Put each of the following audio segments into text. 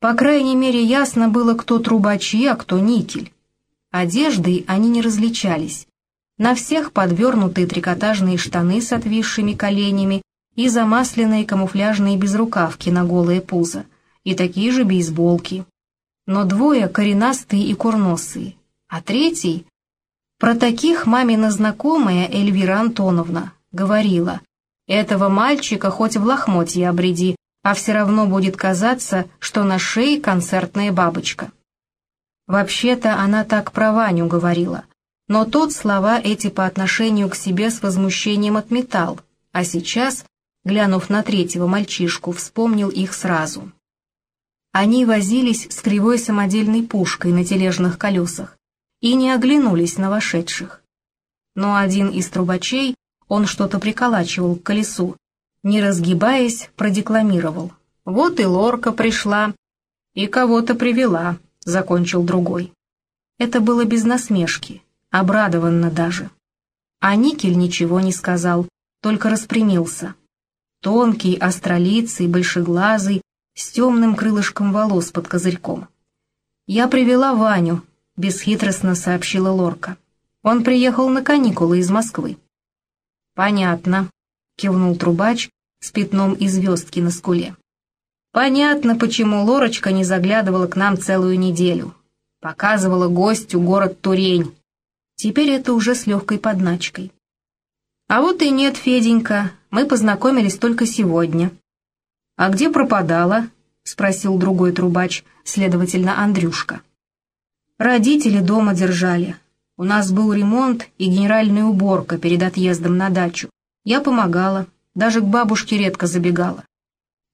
По крайней мере, ясно было, кто трубачи, а кто никель. Одеждой они не различались. На всех подвернутые трикотажные штаны с отвисшими коленями и замасленные камуфляжные безрукавки на голое пузо, и такие же бейсболки. Но двое коренастые и курносые, а третий... Про таких мамина знакомая Эльвира Антоновна говорила, «Этого мальчика хоть в лохмотье обреди, а все равно будет казаться, что на шее концертная бабочка». Вообще-то она так про Ваню говорила, но тот слова эти по отношению к себе с возмущением отметал, а сейчас, глянув на третьего мальчишку, вспомнил их сразу. Они возились с кривой самодельной пушкой на тележных колесах и не оглянулись на вошедших. Но один из трубачей, он что-то приколачивал к колесу, не разгибаясь, продекламировал. «Вот и лорка пришла, и кого-то привела», — закончил другой. Это было без насмешки, обрадованно даже. А Никель ничего не сказал, только распрямился. Тонкий, остролицый, большеглазый, с темным крылышком волос под козырьком. «Я привела Ваню», — бесхитростно сообщила Лорка. «Он приехал на каникулы из Москвы». «Понятно», — кивнул трубач с пятном и звездки на скуле. «Понятно, почему Лорочка не заглядывала к нам целую неделю. Показывала гостю город Турень. Теперь это уже с легкой подначкой. А вот и нет, Феденька, мы познакомились только сегодня». «А где пропадала?» — спросил другой трубач, следовательно, Андрюшка. «Родители дома держали. У нас был ремонт и генеральная уборка перед отъездом на дачу. Я помогала, даже к бабушке редко забегала».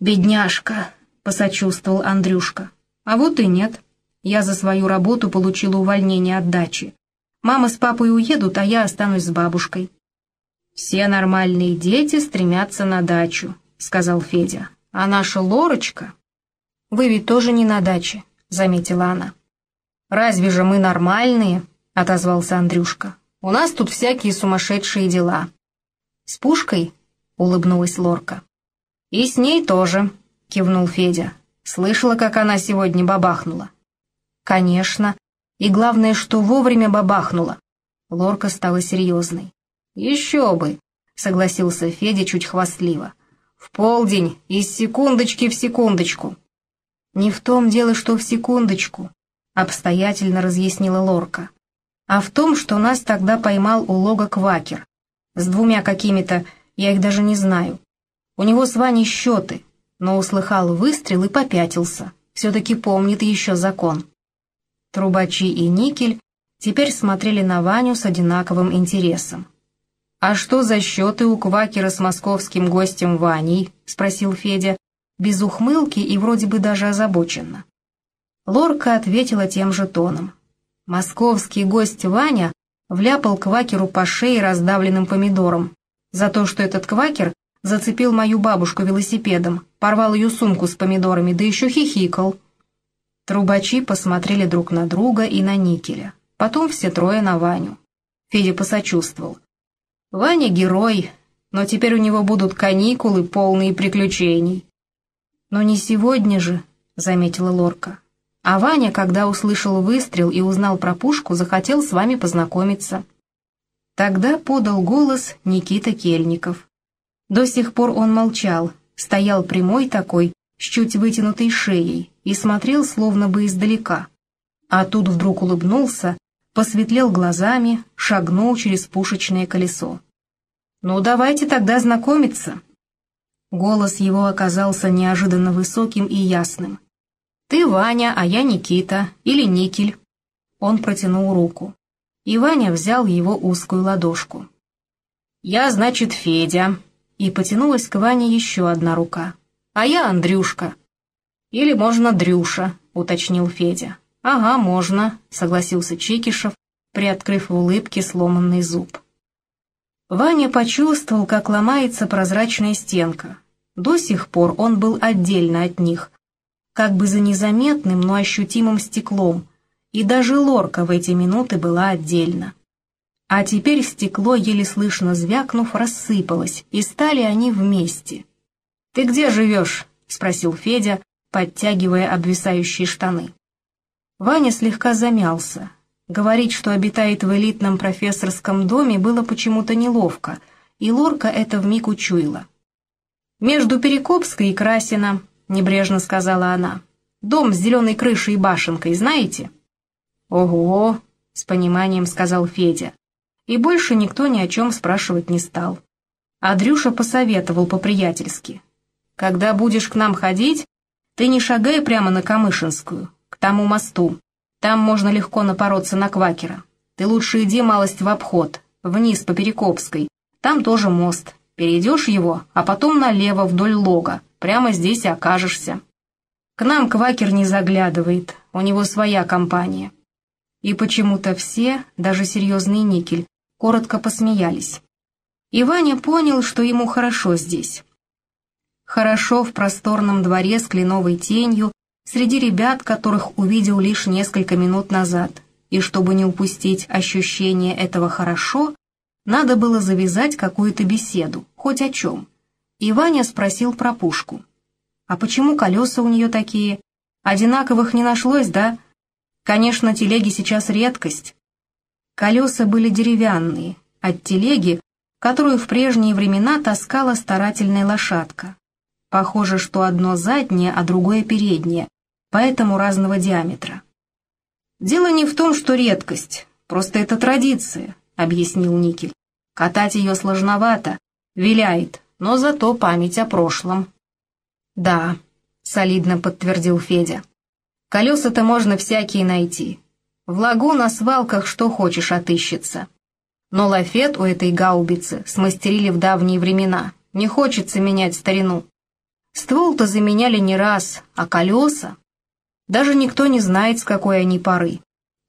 «Бедняжка», — посочувствовал Андрюшка. «А вот и нет. Я за свою работу получила увольнение от дачи. Мама с папой уедут, а я останусь с бабушкой». «Все нормальные дети стремятся на дачу», — сказал Федя. «А наша Лорочка...» «Вы ведь тоже не на даче», — заметила она. «Разве же мы нормальные?» — отозвался Андрюшка. «У нас тут всякие сумасшедшие дела». «С пушкой?» — улыбнулась Лорка. «И с ней тоже», — кивнул Федя. «Слышала, как она сегодня бабахнула?» «Конечно. И главное, что вовремя бабахнула». Лорка стала серьезной. «Еще бы», — согласился Федя чуть хвастливо. «В полдень, из секундочки в секундочку». «Не в том дело, что в секундочку», — обстоятельно разъяснила Лорка, «а в том, что нас тогда поймал у Квакер. С двумя какими-то, я их даже не знаю. У него с Ваней счеты, но услыхал выстрел и попятился. Все-таки помнит еще закон». Трубачи и Никель теперь смотрели на Ваню с одинаковым интересом. «А что за счеты у Квакера с московским гостем Ваней?» — спросил Федя, без ухмылки и вроде бы даже озабоченно. Лорка ответила тем же тоном. Московский гость Ваня вляпал квакеру по шее раздавленным помидором за то, что этот квакер зацепил мою бабушку велосипедом, порвал ее сумку с помидорами, да еще хихикал. Трубачи посмотрели друг на друга и на Никеля, потом все трое на Ваню. Федя посочувствовал. «Ваня герой, но теперь у него будут каникулы, полные приключений». «Но не сегодня же», — заметила Лорка. «А Ваня, когда услышал выстрел и узнал про пушку, захотел с вами познакомиться». Тогда подал голос Никита Кельников. До сих пор он молчал, стоял прямой такой, с чуть вытянутой шеей, и смотрел словно бы издалека. А тут вдруг улыбнулся, посветлел глазами, шагнул через пушечное колесо. «Ну, давайте тогда знакомиться», Голос его оказался неожиданно высоким и ясным. «Ты Ваня, а я Никита, или Никель». Он протянул руку, и Ваня взял его узкую ладошку. «Я, значит, Федя», и потянулась к Ване еще одна рука. «А я Андрюшка». «Или можно Дрюша», — уточнил Федя. «Ага, можно», — согласился Чикишев, приоткрыв в улыбке сломанный зуб. Ваня почувствовал, как ломается прозрачная стенка. До сих пор он был отдельно от них, как бы за незаметным, но ощутимым стеклом, и даже лорка в эти минуты была отдельно. А теперь стекло, еле слышно звякнув, рассыпалось, и стали они вместе. «Ты где живешь?» — спросил Федя, подтягивая обвисающие штаны. Ваня слегка замялся. Говорить, что обитает в элитном профессорском доме, было почему-то неловко, и Лорка это вмиг учуяла. «Между Перекопской и Красино», — небрежно сказала она. «Дом с зеленой крышей и башенкой, знаете?» «Ого!» — с пониманием сказал Федя. И больше никто ни о чем спрашивать не стал. Андрюша посоветовал по-приятельски. «Когда будешь к нам ходить, ты не шагай прямо на Камышинскую, к тому мосту. Там можно легко напороться на квакера. Ты лучше иди малость в обход, вниз по Перекопской. Там тоже мост. Перейдешь его, а потом налево вдоль лога. Прямо здесь и окажешься. К нам квакер не заглядывает, у него своя компания». И почему-то все, даже серьезный никель, коротко посмеялись. И Ваня понял, что ему хорошо здесь. Хорошо в просторном дворе с кленовой тенью, среди ребят, которых увидел лишь несколько минут назад. И чтобы не упустить ощущение этого «хорошо», надо было завязать какую-то беседу, хоть о чем. И Ваня спросил про пушку. «А почему колеса у нее такие? Одинаковых не нашлось, да?» «Конечно, телеги сейчас редкость». Колеса были деревянные, от телеги которую в прежние времена таскала старательная лошадка. Похоже, что одно заднее, а другое переднее, поэтому разного диаметра. «Дело не в том, что редкость, просто это традиция», — объяснил Никель. «Катать ее сложновато, виляет, но зато память о прошлом». «Да», — солидно подтвердил Федя. «Колеса-то можно всякие найти. В лагу на свалках что хочешь отыщется. Но лафет у этой гаубицы смастерили в давние времена. Не хочется менять старину. Ствол-то заменяли не раз, а колеса... Даже никто не знает, с какой они поры.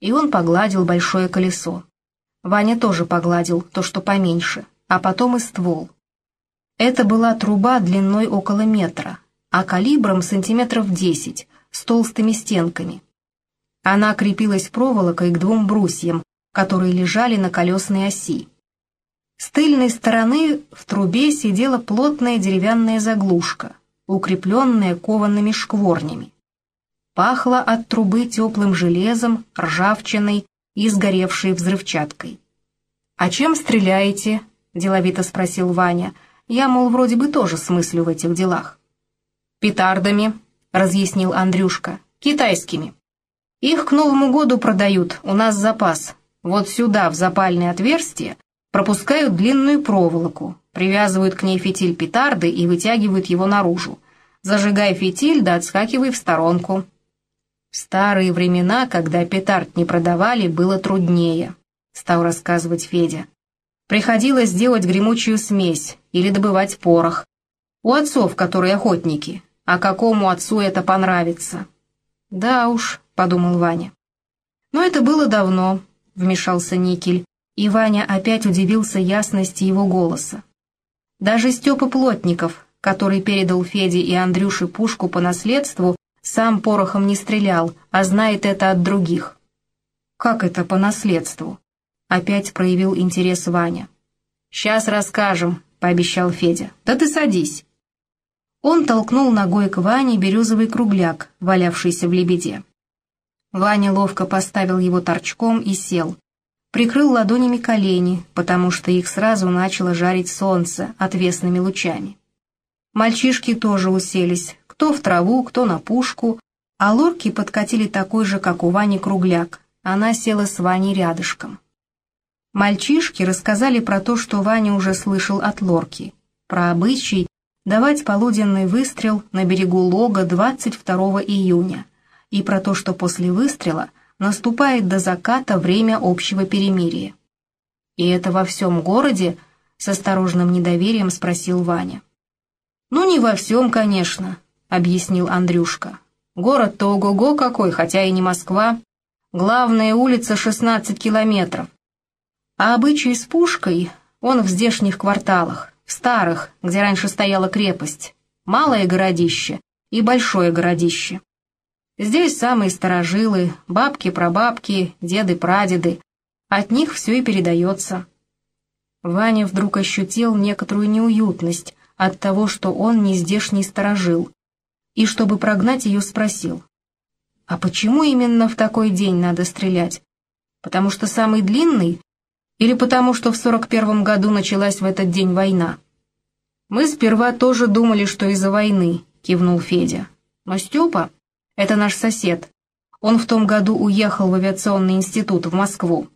И он погладил большое колесо. Ваня тоже погладил то, что поменьше, а потом и ствол. Это была труба длиной около метра, а калибром сантиметров десять, с толстыми стенками. Она крепилась проволокой к двум брусьям, которые лежали на колесной оси. С тыльной стороны в трубе сидела плотная деревянная заглушка, укрепленная коваными шкворнями. Пахло от трубы теплым железом, ржавчиной и сгоревшей взрывчаткой. «А чем стреляете?» — деловито спросил Ваня. «Я, мол, вроде бы тоже смыслю в этих делах». «Петардами», — разъяснил Андрюшка, — «китайскими. Их к Новому году продают, у нас запас, вот сюда, в запальное отверстие, пропускают длинную проволоку, привязывают к ней фитиль петарды и вытягивают его наружу. Зажигай фитиль, да отскакивай в сторонку. В старые времена, когда петард не продавали, было труднее, стал рассказывать Федя. Приходилось делать гремучую смесь или добывать порох. У отцов, которые охотники. А какому отцу это понравится? Да уж, подумал Ваня. Но это было давно, — вмешался Никель, и Ваня опять удивился ясности его голоса. Даже Степа Плотников, который передал Феде и Андрюше пушку по наследству, сам порохом не стрелял, а знает это от других. «Как это по наследству?» — опять проявил интерес Ваня. «Сейчас расскажем», — пообещал Федя. «Да ты садись». Он толкнул ногой к Ване березовый кругляк, валявшийся в лебеде. Ваня ловко поставил его торчком и сел. Прикрыл ладонями колени, потому что их сразу начало жарить солнце отвесными лучами. Мальчишки тоже уселись, кто в траву, кто на пушку, а лорки подкатили такой же, как у Вани, кругляк. Она села с Ваней рядышком. Мальчишки рассказали про то, что Ваня уже слышал от лорки, про обычай давать полуденный выстрел на берегу лога 22 июня и про то, что после выстрела наступает до заката время общего перемирия. «И это во всем городе?» — с осторожным недоверием спросил Ваня. «Ну, не во всем, конечно», — объяснил Андрюшка. «Город-то ого-го какой, хотя и не Москва. Главная улица 16 километров. А обычай с пушкой он в здешних кварталах, в старых, где раньше стояла крепость. Малое городище и большое городище. Здесь самые старожилы, бабки-прабабки, деды-прадеды. От них все и передается. Ваня вдруг ощутил некоторую неуютность от того, что он не здешний старожил. и, чтобы прогнать ее, спросил. «А почему именно в такой день надо стрелять? Потому что самый длинный? Или потому что в сорок первом году началась в этот день война?» «Мы сперва тоже думали, что из-за войны», — кивнул Федя. «Но Степа — это наш сосед. Он в том году уехал в авиационный институт в Москву.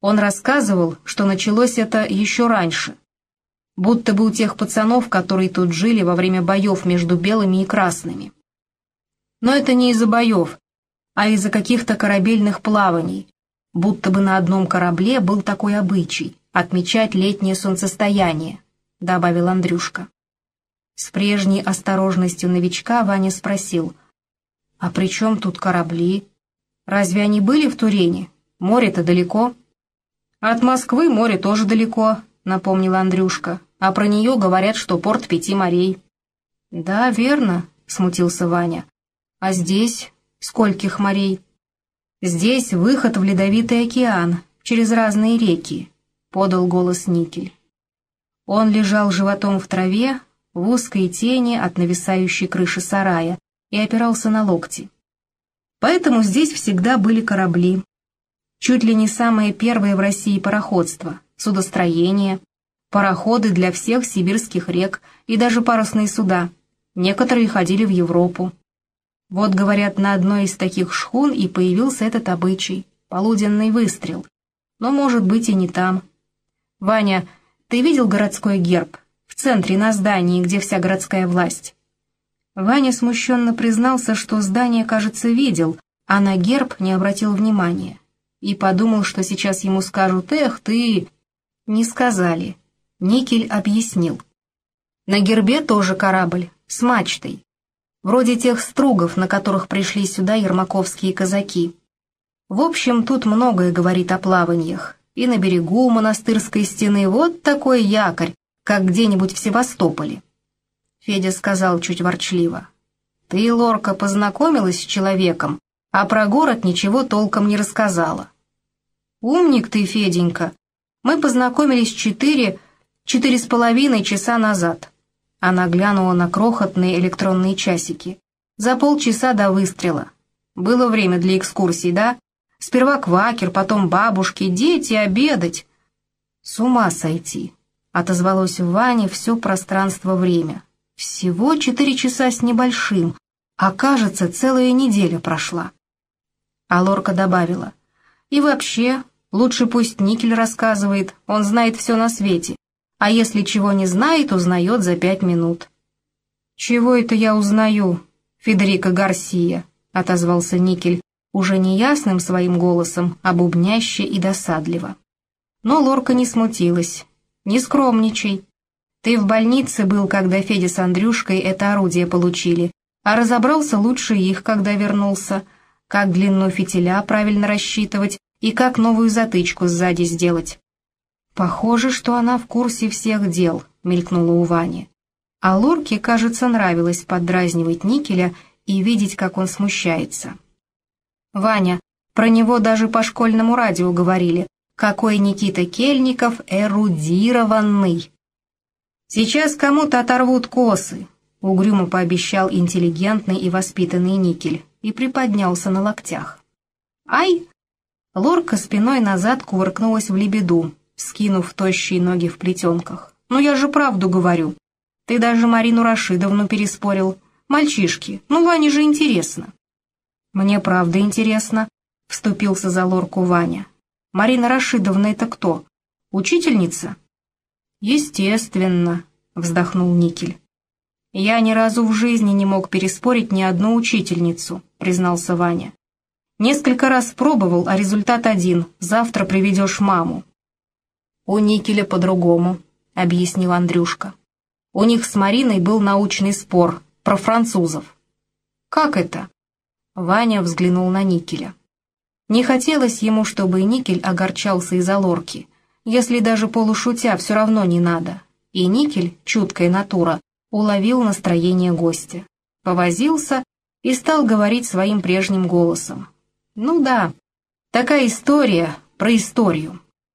Он рассказывал, что началось это еще раньше. Будто бы у тех пацанов, которые тут жили во время боев между белыми и красными. Но это не из-за боев, а из-за каких-то корабельных плаваний. Будто бы на одном корабле был такой обычай — отмечать летнее солнцестояние, — добавил Андрюшка. С прежней осторожностью новичка Ваня спросил, «А при чем тут корабли? Разве они были в Турене? Море-то далеко». «От Москвы море тоже далеко», — напомнил Андрюшка, «а про нее говорят, что порт пяти морей». «Да, верно», — смутился Ваня. «А здесь скольких морей?» «Здесь выход в ледовитый океан, через разные реки», — подал голос Никель. Он лежал животом в траве, в узкой тени от нависающей крыши сарая и опирался на локти. Поэтому здесь всегда были корабли. Чуть ли не самое первое в России пароходство, судостроение, пароходы для всех сибирских рек и даже парусные суда. Некоторые ходили в Европу. Вот, говорят, на одной из таких шхун и появился этот обычай — полуденный выстрел. Но, может быть, и не там. Ваня, ты видел городской герб? В центре, на здании, где вся городская власть. Ваня смущенно признался, что здание, кажется, видел, а на герб не обратил внимания. И подумал, что сейчас ему скажут «Эх, ты...» Не сказали. Никель объяснил. На гербе тоже корабль, с мачтой. Вроде тех стругов, на которых пришли сюда ермаковские казаки. В общем, тут многое говорит о плаваниях. И на берегу монастырской стены вот такой якорь, как где-нибудь в Севастополе. Федя сказал чуть ворчливо. «Ты, Лорка, познакомилась с человеком, а про город ничего толком не рассказала». «Умник ты, Феденька. Мы познакомились четыре, четыре с половиной часа назад». Она глянула на крохотные электронные часики. «За полчаса до выстрела. Было время для экскурсий, да? Сперва квакер, потом бабушки, дети, обедать». «С ума сойти», — отозвалось в Ване все пространство-время. Всего четыре часа с небольшим, а кажется, целая неделя прошла. А Лорка добавила, и вообще, лучше пусть Никель рассказывает, он знает все на свете, а если чего не знает, узнает за пять минут. «Чего это я узнаю, Федерико Гарсия?» — отозвался Никель, уже неясным своим голосом, а бубняще и досадливо. Но Лорка не смутилась. «Не скромничай. Ты в больнице был, когда Федя с Андрюшкой это орудие получили, а разобрался лучше их, когда вернулся, как длину фитиля правильно рассчитывать и как новую затычку сзади сделать. «Похоже, что она в курсе всех дел», — мелькнула у Вани. А Лорке, кажется, нравилось поддразнивать Никеля и видеть, как он смущается. «Ваня, про него даже по школьному радио говорили, какой Никита Кельников эрудированный!» «Сейчас кому-то оторвут косы», — угрюмо пообещал интеллигентный и воспитанный Никель и приподнялся на локтях. «Ай!» Лорка спиной назад кувыркнулась в лебеду, скинув тощие ноги в плетенках. «Ну я же правду говорю. Ты даже Марину Рашидовну переспорил. Мальчишки, ну Ване же интересно». «Мне правда интересно», — вступился за Лорку Ваня. «Марина Рашидовна это кто? Учительница?» «Естественно», — вздохнул Никель. «Я ни разу в жизни не мог переспорить ни одну учительницу», — признался Ваня. «Несколько раз пробовал, а результат один — завтра приведешь маму». «У Никеля по-другому», — объяснил Андрюшка. «У них с Мариной был научный спор про французов». «Как это?» Ваня взглянул на Никеля. Не хотелось ему, чтобы Никель огорчался из-за лорки — если даже полушутя все равно не надо. И Никель, чуткая натура, уловил настроение гостя. Повозился и стал говорить своим прежним голосом. «Ну да, такая история про историю».